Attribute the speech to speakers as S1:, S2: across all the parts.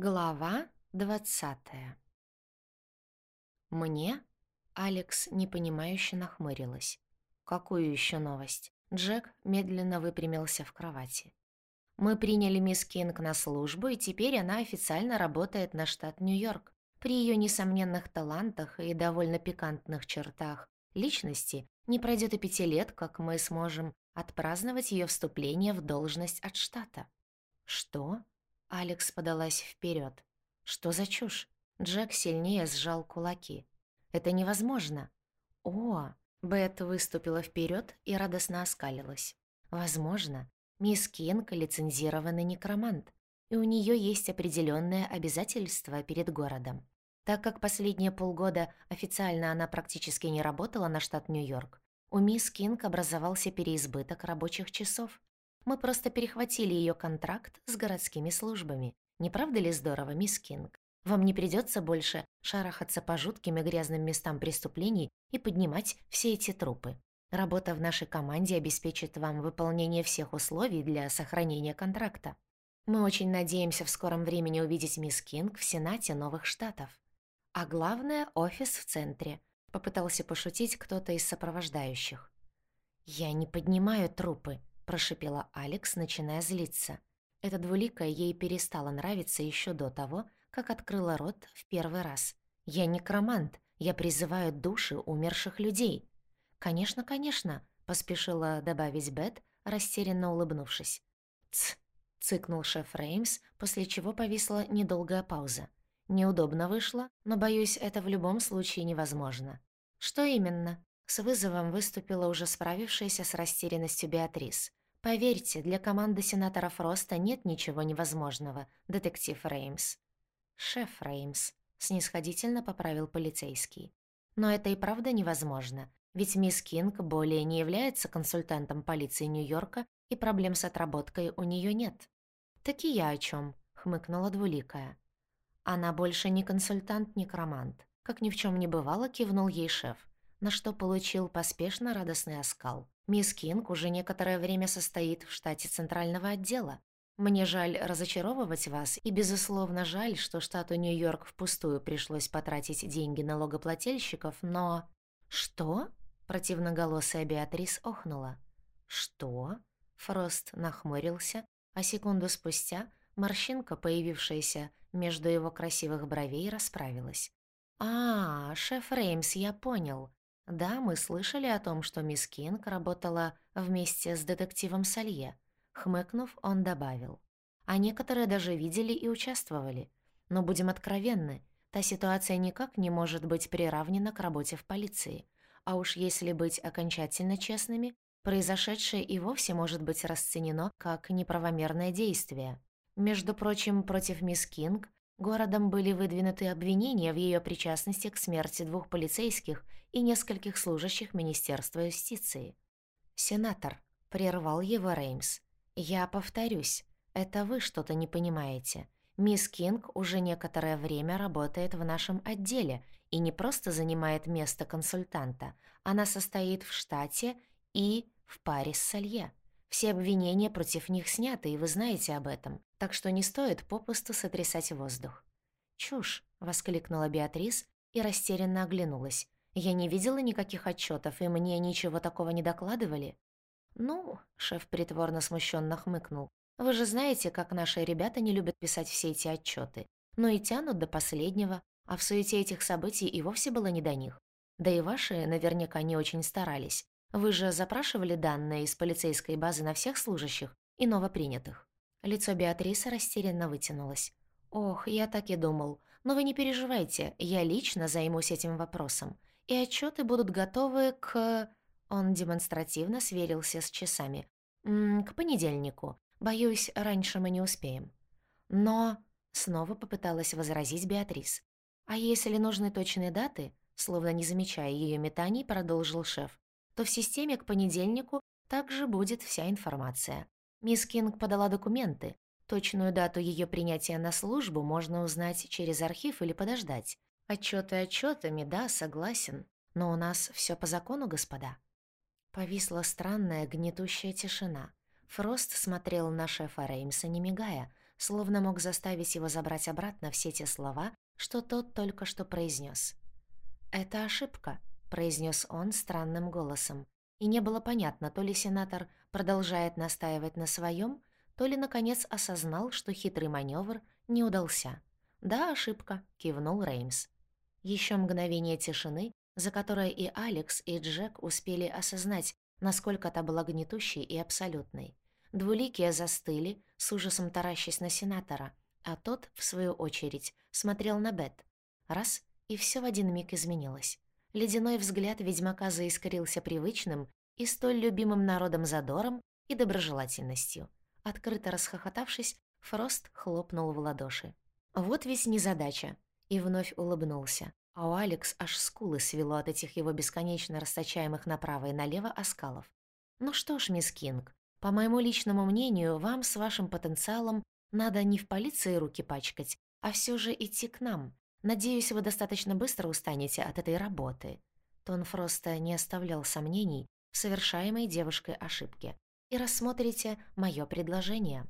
S1: Глава двадцатая Мне Алекс непонимающе нахмурилась. Какую еще новость? Джек медленно выпрямился в кровати. Мы приняли мисс Кинг на службу, и теперь она официально работает на штат Нью-Йорк. При ее несомненных талантах и довольно пикантных чертах личности не пройдет и пяти лет, как мы сможем отпраздновать ее вступление в должность от штата. Что? Алекс подалась вперед. Что за чушь? Джек сильнее сжал кулаки. Это невозможно. О, Бет выступила вперед и радостно оскалилась. Возможно, мисс Кинг лицензированный некромант, и у нее есть определенные обязательства перед городом. Так как последние полгода официально она практически не работала на штат Нью-Йорк, у мисс Кинг образовался переизбыток рабочих часов, мы просто перехватили ее контракт с городскими службами. Не правда ли здорово, мисс Кинг? Вам не придется больше шарахаться по жутким и грязным местам преступлений и поднимать все эти трупы. Работа в нашей команде обеспечит вам выполнение всех условий для сохранения контракта. Мы очень надеемся в скором времени увидеть мисс Кинг в Сенате новых штатов. А главное, офис в центре. Попытался пошутить кто-то из сопровождающих. «Я не поднимаю трупы», прошипела Алекс, начиная злиться. Эта двуликая ей перестала нравиться еще до того, как открыла рот в первый раз. «Я некромант, я призываю души умерших людей». «Конечно, конечно», — поспешила добавить Бет, растерянно улыбнувшись. «Ц!» — цыкнул шеф Реймс, после чего повисла недолгая пауза. «Неудобно вышло, но, боюсь, это в любом случае невозможно». «Что именно?» С вызовом выступила уже справившаяся с растерянностью Беатрис. Поверьте, для команды сенатора Фроста нет ничего невозможного, детектив Реймс. Шеф Реймс, снисходительно поправил полицейский. Но это и правда невозможно, ведь мисс Кинг более не является консультантом полиции Нью-Йорка, и проблем с отработкой у нее нет. «Так и я о чем, хмыкнула двуликая. Она больше не консультант-некромант. Как ни в чем не бывало, кивнул ей шеф, на что получил поспешно радостный оскал. Мисс Кинг уже некоторое время состоит в штате центрального отдела. Мне жаль разочаровывать вас, и, безусловно, жаль, что штату Нью-Йорк впустую пришлось потратить деньги налогоплательщиков, но... «Что?» — противноголосая Беатрис охнула. «Что?» — Фрост нахмурился, а секунду спустя морщинка, появившаяся между его красивых бровей, расправилась. «А, шеф Реймс, я понял. Да, мы слышали о том, что мисс Кинг работала вместе с детективом Салье. Хмыкнув, он добавил. А некоторые даже видели и участвовали. Но будем откровенны, та ситуация никак не может быть приравнена к работе в полиции. А уж если быть окончательно честными, произошедшее и вовсе может быть расценено как неправомерное действие. Между прочим, против мисс Кинг городом были выдвинуты обвинения в ее причастности к смерти двух полицейских – и нескольких служащих Министерства юстиции. «Сенатор», — прервал его Реймс, — «я повторюсь, это вы что-то не понимаете. Мисс Кинг уже некоторое время работает в нашем отделе и не просто занимает место консультанта, она состоит в штате и в паре с Салье. Все обвинения против них сняты, и вы знаете об этом, так что не стоит попусту сотрясать воздух». «Чушь!» — воскликнула Беатрис и растерянно оглянулась. Я не видела никаких отчетов, и мне ничего такого не докладывали. Ну, шеф притворно смущенно хмыкнул. Вы же знаете, как наши ребята не любят писать все эти отчеты, но и тянут до последнего, а в суете этих событий и вовсе было не до них. Да и ваши наверняка не очень старались. Вы же запрашивали данные из полицейской базы на всех служащих и новопринятых. Лицо Беатрисы растерянно вытянулось. «Ох, я так и думал. Но вы не переживайте, я лично займусь этим вопросом и отчеты будут готовы к...» Он демонстративно сверился с часами. «М -м, «К понедельнику. Боюсь, раньше мы не успеем». «Но...» — снова попыталась возразить Беатрис. «А если нужны точные даты?» Словно не замечая ее метаний, продолжил шеф. «То в системе к понедельнику также будет вся информация. Мисс Кинг подала документы. Точную дату ее принятия на службу можно узнать через архив или подождать. Отчеты отчетами, да, согласен. Но у нас все по закону, господа. Повисла странная гнетущая тишина. Фрост смотрел на шефа Реймса, не мигая, словно мог заставить его забрать обратно все те слова, что тот только что произнес. «Это ошибка», — произнес он странным голосом. И не было понятно, то ли сенатор продолжает настаивать на своем, то ли, наконец, осознал, что хитрый маневр не удался. «Да, ошибка», — кивнул Реймс. Еще мгновение тишины, за которое и Алекс, и Джек успели осознать, насколько та была гнетущей и абсолютной. Двуликие застыли, с ужасом таращась на сенатора, а тот, в свою очередь, смотрел на Бет. Раз — и все в один миг изменилось. Ледяной взгляд ведьмака заискрился привычным и столь любимым народом задором и доброжелательностью. Открыто расхохотавшись, Фрост хлопнул в ладоши. «Вот ведь незадача!» И вновь улыбнулся. А у Алекс аж скулы свело от этих его бесконечно расточаемых направо и налево оскалов. «Ну что ж, мисс Кинг, по моему личному мнению, вам с вашим потенциалом надо не в полиции руки пачкать, а все же идти к нам. Надеюсь, вы достаточно быстро устанете от этой работы». Тон Фроста не оставлял сомнений в совершаемой девушкой ошибке. «И рассмотрите мое предложение».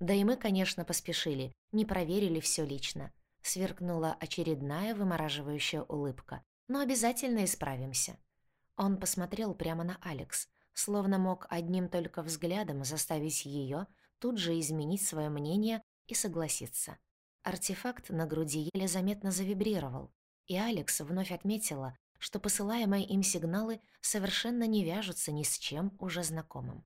S1: Да и мы, конечно, поспешили, не проверили все лично. Сверкнула очередная вымораживающая улыбка. «Но обязательно исправимся». Он посмотрел прямо на Алекс, словно мог одним только взглядом заставить ее тут же изменить свое мнение и согласиться. Артефакт на груди еле заметно завибрировал, и Алекс вновь отметила, что посылаемые им сигналы совершенно не вяжутся ни с чем уже знакомым.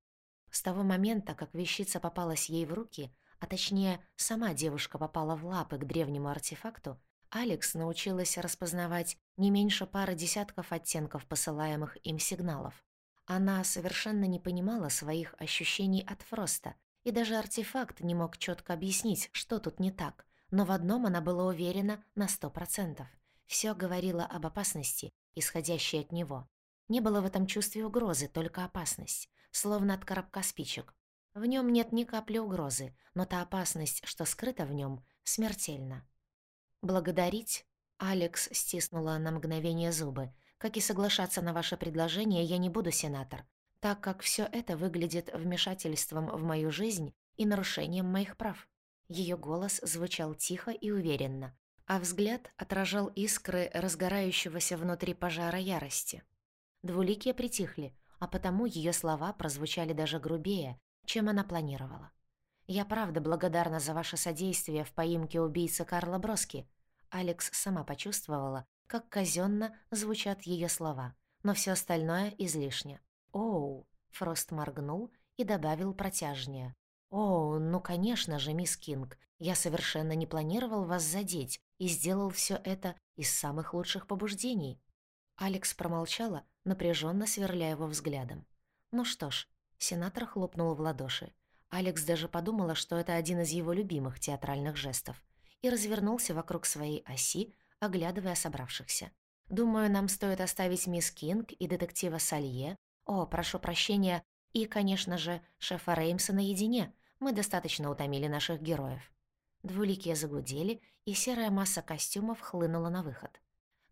S1: С того момента, как вещица попалась ей в руки, а точнее, сама девушка попала в лапы к древнему артефакту, Алекс научилась распознавать не меньше пары десятков оттенков посылаемых им сигналов. Она совершенно не понимала своих ощущений от Фроста, и даже артефакт не мог четко объяснить, что тут не так, но в одном она была уверена на сто процентов. Все говорило об опасности, исходящей от него. Не было в этом чувстве угрозы, только опасность, словно от коробка спичек. В нем нет ни капли угрозы, но та опасность, что скрыта в нем, смертельна. «Благодарить?» Алекс стиснула на мгновение зубы. «Как и соглашаться на ваше предложение, я не буду сенатор, так как все это выглядит вмешательством в мою жизнь и нарушением моих прав». Ее голос звучал тихо и уверенно, а взгляд отражал искры разгорающегося внутри пожара ярости. Двуликие притихли, а потому ее слова прозвучали даже грубее, чем она планировала. «Я правда благодарна за ваше содействие в поимке убийцы Карла Броски». Алекс сама почувствовала, как казенно звучат ее слова, но все остальное излишне. «Оу!» — Фрост моргнул и добавил протяжнее. «О, ну, конечно же, мисс Кинг, я совершенно не планировал вас задеть и сделал все это из самых лучших побуждений». Алекс промолчала, напряженно сверляя его взглядом. «Ну что ж», — сенатор хлопнул в ладоши. Алекс даже подумала, что это один из его любимых театральных жестов, и развернулся вокруг своей оси, оглядывая собравшихся. «Думаю, нам стоит оставить мисс Кинг и детектива Салье, о, прошу прощения, и, конечно же, шефа Реймса наедине, мы достаточно утомили наших героев. Двуликие загудели, и серая масса костюмов хлынула на выход.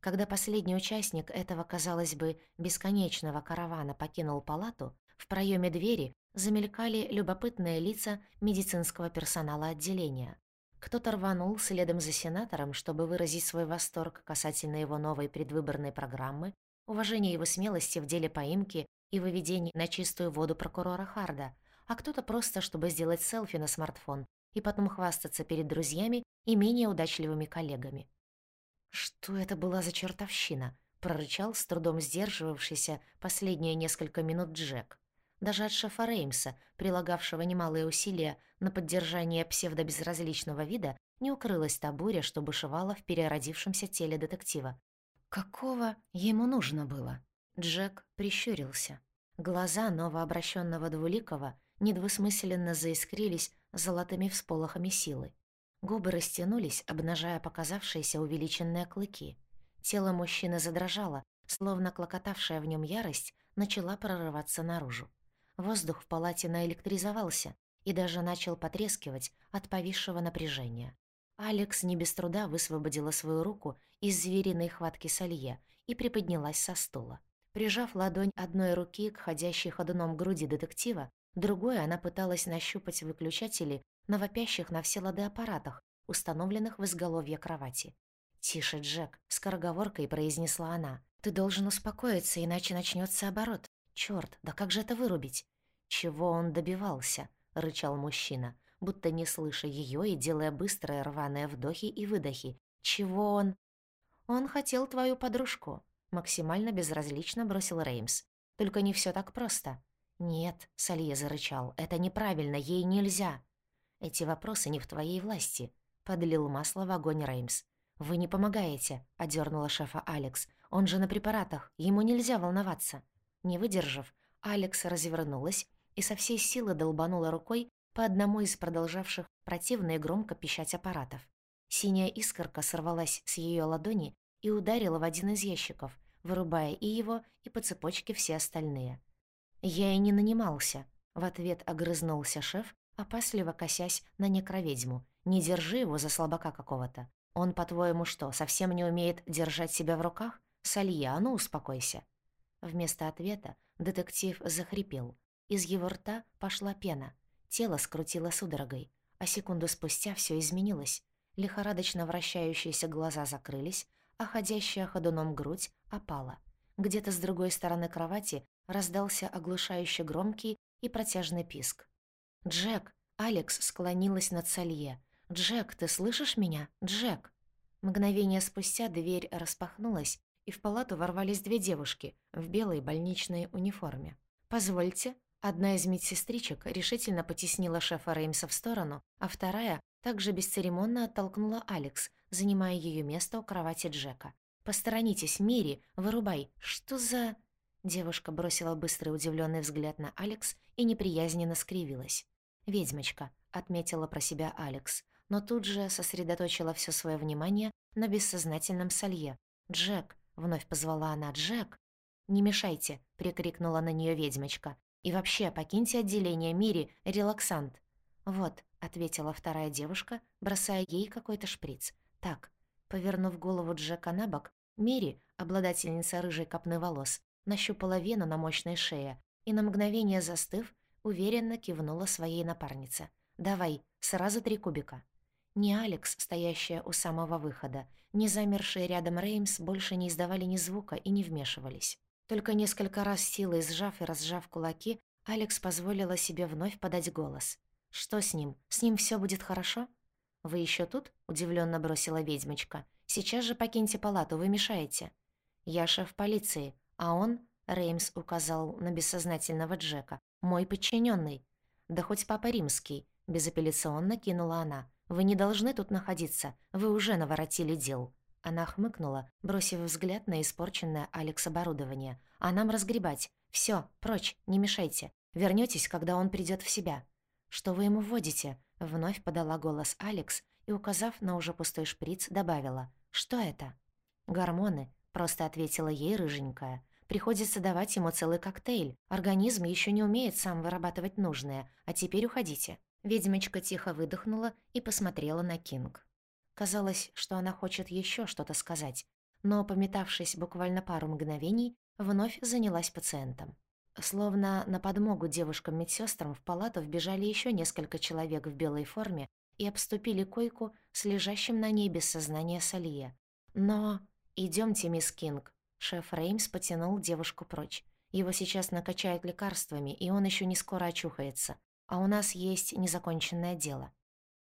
S1: Когда последний участник этого, казалось бы, бесконечного каравана покинул палату, в проеме двери замелькали любопытные лица медицинского персонала отделения. Кто-то рванул следом за сенатором, чтобы выразить свой восторг касательно его новой предвыборной программы, уважение его смелости в деле поимки и выведения на чистую воду прокурора Харда, а кто-то просто, чтобы сделать селфи на смартфон и потом хвастаться перед друзьями и менее удачливыми коллегами. «Что это была за чертовщина?» — прорычал с трудом сдерживавшийся последние несколько минут Джек. Даже от шефа Реймса, прилагавшего немалые усилия на поддержание псевдобезразличного вида, не укрылась та буря, что бушевала в переродившемся теле детектива. Какого ему нужно было? Джек прищурился. Глаза новообращенного двуликого недвусмысленно заискрились золотыми всполохами силы. Губы растянулись, обнажая показавшиеся увеличенные клыки. Тело мужчины задрожало, словно клокотавшая в нем ярость начала прорываться наружу. Воздух в палате наэлектризовался и даже начал потрескивать от повисшего напряжения. Алекс не без труда высвободила свою руку из звериной хватки Салье и приподнялась со стула. Прижав ладонь одной руки к ходящей ходуном груди детектива, другой она пыталась нащупать выключатели на вопящих на все лады аппаратах, установленных в изголовье кровати. «Тише, Джек», — скороговоркой произнесла она. «Ты должен успокоиться, иначе начнется оборот. Чёрт, да как же это вырубить?» «Чего он добивался?» — рычал мужчина, будто не слыша её и делая быстрые рваные вдохи и выдохи. «Чего он...» «Он хотел твою подружку», — максимально безразлично бросил Реймс. «Только не всё так просто». «Нет», — Салье зарычал, — «это неправильно, ей нельзя». «Эти вопросы не в твоей власти», — подлил масло в огонь Реймс. «Вы не помогаете», — одернула шефа Алекс. «Он же на препаратах, ему нельзя волноваться». Не выдержав, Алекс развернулась и со всей силы долбанула рукой по одному из продолжавших противно и громко пищать аппаратов. Синяя искорка сорвалась с ее ладони и ударила в один из ящиков, вырубая и его, и по цепочке все остальные. «Я и не нанимался», — в ответ огрызнулся шеф, опасливо косясь на некроведьму. «Не держи его за слабака какого-то. Он, по-твоему, что, совсем не умеет держать себя в руках? Салья, а ну успокойся». Вместо ответа детектив захрипел. Из его рта пошла пена. Тело скрутило судорогой. А секунду спустя все изменилось. Лихорадочно вращающиеся глаза закрылись, а ходящая ходуном грудь опала. Где-то с другой стороны кровати раздался оглушающе громкий и протяжный писк. «Джек!» — Алекс склонилась над Салье. «Джек, ты слышишь меня? Джек!» Мгновение спустя дверь распахнулась, и в палату ворвались две девушки в белой больничной униформе. «Позвольте». Одна из медсестричек решительно потеснила шефа Реймса в сторону, а вторая также бесцеремонно оттолкнула Алекс, занимая ее место у кровати Джека. «Посторонитесь, Мири, вырубай! Что за...» Девушка бросила быстрый удивленный взгляд на Алекс и неприязненно скривилась. «Ведьмочка», — отметила про себя Алекс, но тут же сосредоточила все свое внимание на бессознательном солье. «Джек», — вновь позвала она, — «Джек». «Не мешайте», — прикрикнула на нее ведьмочка. «И вообще, покиньте отделение Мири, релаксант». «Вот», — ответила вторая девушка, бросая ей какой-то шприц. «Так». Повернув голову Джека на бок, Мири, обладательница рыжей копны волос, нащупала вену на мощной шее и на мгновение застыв, уверенно кивнула своей напарнице. «Давай, сразу три кубика». Ни Алекс, стоящая у самого выхода, ни замершие рядом Реймс больше не издавали ни звука и не вмешивались. Только несколько раз силой сжав и разжав кулаки, Алекс позволила себе вновь подать голос. «Что с ним? С ним все будет хорошо?» «Вы еще тут?» — удивленно бросила ведьмочка. «Сейчас же покиньте палату, вы мешаете». «Я шеф полиции», а он, Реймс указал на бессознательного Джека, мой подчиненный. Да хоть папа римский, безапелляционно кинула она. Вы не должны тут находиться, вы уже наворотили дел. Она хмыкнула, бросив взгляд на испорченное Алекс оборудование. «А нам разгребать. Все, прочь, не мешайте. Вернётесь, когда он придёт в себя». «Что вы ему вводите?» — вновь подала голос Алекс и, указав на уже пустой шприц, добавила. «Что это?» «Гормоны», Просто ответила ей рыженькая. Приходится давать ему целый коктейль. Организм еще не умеет сам вырабатывать нужное. А теперь уходите. Ведьмочка тихо выдохнула и посмотрела на Кинг. Казалось, что она хочет еще что-то сказать, но, пометавшись буквально пару мгновений, вновь занялась пациентом. Словно на подмогу девушкам-медсёстрам в палату вбежали еще несколько человек в белой форме и обступили койку с лежащим на ней без сознания Салье. Но Идемте, мисс Кинг». Шеф Реймс потянул девушку прочь. Его сейчас накачают лекарствами, и он еще не скоро очухается. А у нас есть незаконченное дело.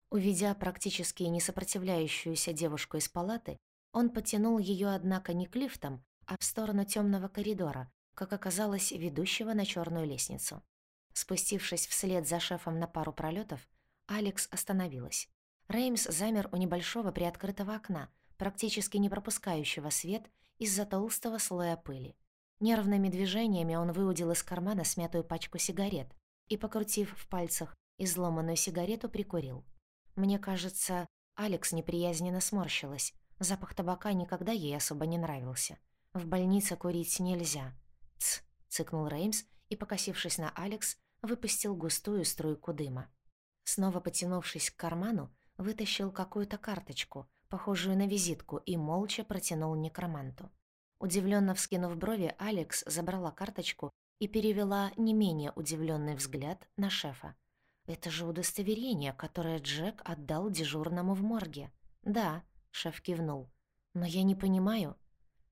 S1: Уведя практически не сопротивляющуюся девушку из палаты, он потянул ее, однако, не к лифтам, а в сторону темного коридора, как оказалось, ведущего на черную лестницу. Спустившись вслед за шефом на пару пролетов, Алекс остановилась. Реймс замер у небольшого приоткрытого окна, практически не пропускающего свет из-за толстого слоя пыли. Нервными движениями он выудил из кармана смятую пачку сигарет и, покрутив в пальцах изломанную сигарету, прикурил. Мне кажется, Алекс неприязненно сморщилась. Запах табака никогда ей особо не нравился. В больнице курить нельзя. «Ц!» — цыкнул Реймс и, покосившись на Алекс, выпустил густую струйку дыма. Снова потянувшись к карману, вытащил какую-то карточку, похожую на визитку, и молча протянул некроманту. Удивленно вскинув брови, Алекс забрала карточку и перевела не менее удивленный взгляд на шефа. Это же удостоверение, которое Джек отдал дежурному в морге. Да, шеф кивнул. Но я не понимаю.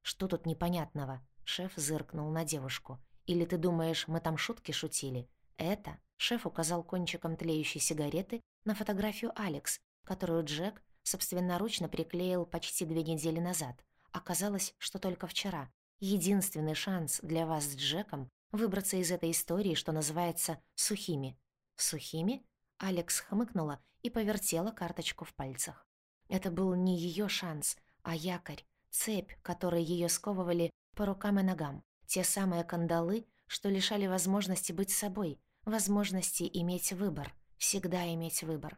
S1: Что тут непонятного? Шеф зыркнул на девушку. Или ты думаешь, мы там шутки шутили? Это, шеф указал кончиком тлеющей сигареты на фотографию Алекс, которую Джек собственноручно приклеил почти две недели назад. Оказалось, что только вчера. Единственный шанс для вас с Джеком выбраться из этой истории, что называется, сухими. Сухими? Алекс хмыкнула и повертела карточку в пальцах. Это был не ее шанс, а якорь, цепь, которой ее сковывали по рукам и ногам. Те самые кандалы, что лишали возможности быть собой, возможности иметь выбор, всегда иметь выбор.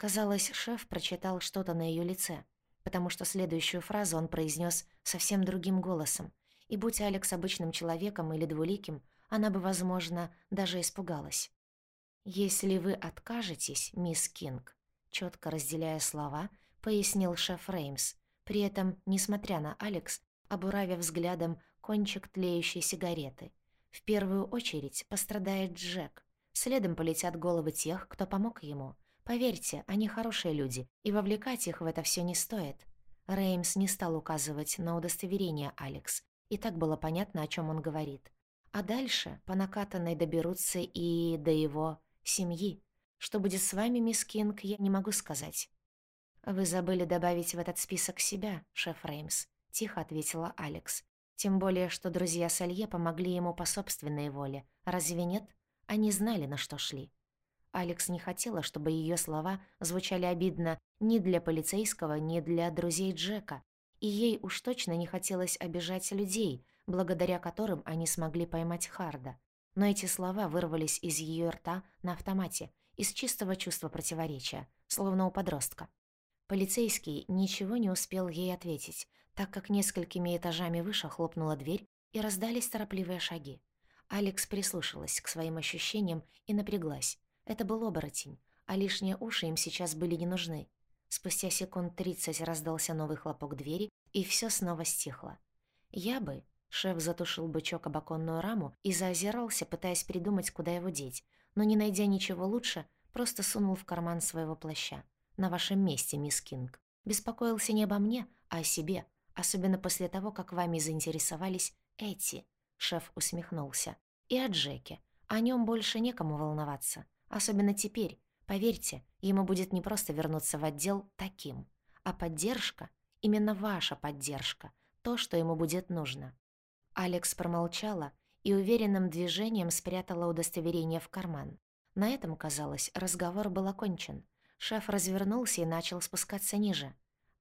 S1: Казалось, шеф прочитал что-то на ее лице, потому что следующую фразу он произнес совсем другим голосом, и будь Алекс обычным человеком или двуликим, она бы, возможно, даже испугалась. «Если вы откажетесь, мисс Кинг», четко разделяя слова, пояснил шеф Реймс, при этом, несмотря на Алекс, обуравя взглядом кончик тлеющей сигареты. В первую очередь пострадает Джек. Следом полетят головы тех, кто помог ему. Поверьте, они хорошие люди, и вовлекать их в это все не стоит. Реймс не стал указывать на удостоверение Алекс, и так было понятно, о чем он говорит. А дальше по накатанной доберутся и до его семьи. Что будет с вами, мисс Кинг, я не могу сказать. «Вы забыли добавить в этот список себя, шеф Реймс», — тихо ответила Алекс. Тем более, что друзья Салье помогли ему по собственной воле. Разве нет? Они знали, на что шли. Алекс не хотела, чтобы ее слова звучали обидно ни для полицейского, ни для друзей Джека. И ей уж точно не хотелось обижать людей, благодаря которым они смогли поймать Харда. Но эти слова вырвались из ее рта на автомате, из чистого чувства противоречия, словно у подростка. Полицейский ничего не успел ей ответить, так как несколькими этажами выше хлопнула дверь и раздались торопливые шаги. Алекс прислушалась к своим ощущениям и напряглась. Это был оборотень, а лишние уши им сейчас были не нужны. Спустя секунд тридцать раздался новый хлопок двери, и все снова стихло. «Я бы...» — шеф затушил бычок об оконную раму и заозирался, пытаясь придумать, куда его деть, но, не найдя ничего лучше, просто сунул в карман своего плаща. «На вашем месте, мисс Кинг. Беспокоился не обо мне, а о себе, Особенно после того, как вами заинтересовались эти. Шеф усмехнулся. И о Джеке. О нем больше некому волноваться. Особенно теперь. Поверьте, ему будет не просто вернуться в отдел таким. А поддержка, именно ваша поддержка, то, что ему будет нужно. Алекс промолчала и уверенным движением спрятала удостоверение в карман. На этом, казалось, разговор был окончен. Шеф развернулся и начал спускаться ниже.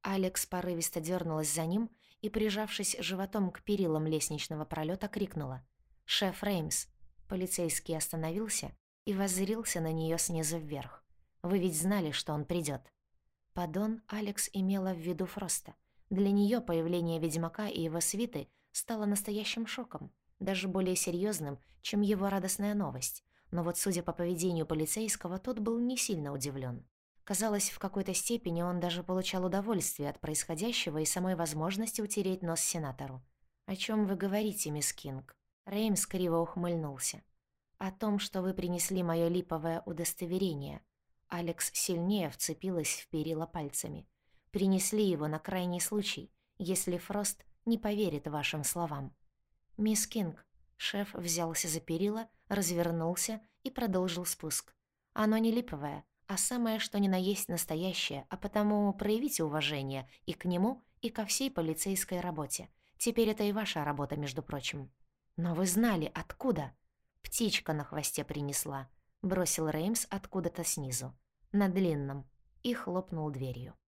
S1: Алекс порывисто дернулась за ним и, прижавшись животом к перилам лестничного пролета, крикнула. «Шеф Реймс!» Полицейский остановился и воззрился на нее снизу вверх. «Вы ведь знали, что он придет. Подон Алекс имела в виду Фроста. Для нее появление ведьмака и его свиты стало настоящим шоком, даже более серьезным, чем его радостная новость. Но вот, судя по поведению полицейского, тот был не сильно удивлен. Казалось, в какой-то степени он даже получал удовольствие от происходящего и самой возможности утереть нос сенатору. «О чем вы говорите, мисс Кинг?» Реймс криво ухмыльнулся. «О том, что вы принесли мое липовое удостоверение». Алекс сильнее вцепилась в перила пальцами. «Принесли его на крайний случай, если Фрост не поверит вашим словам». «Мисс Кинг», шеф взялся за перила, развернулся и продолжил спуск. «Оно не липовое, а самое что ни на есть настоящее, а потому проявите уважение и к нему, и ко всей полицейской работе. Теперь это и ваша работа, между прочим. Но вы знали, откуда? Птичка на хвосте принесла. Бросил Реймс откуда-то снизу. На длинном. И хлопнул дверью.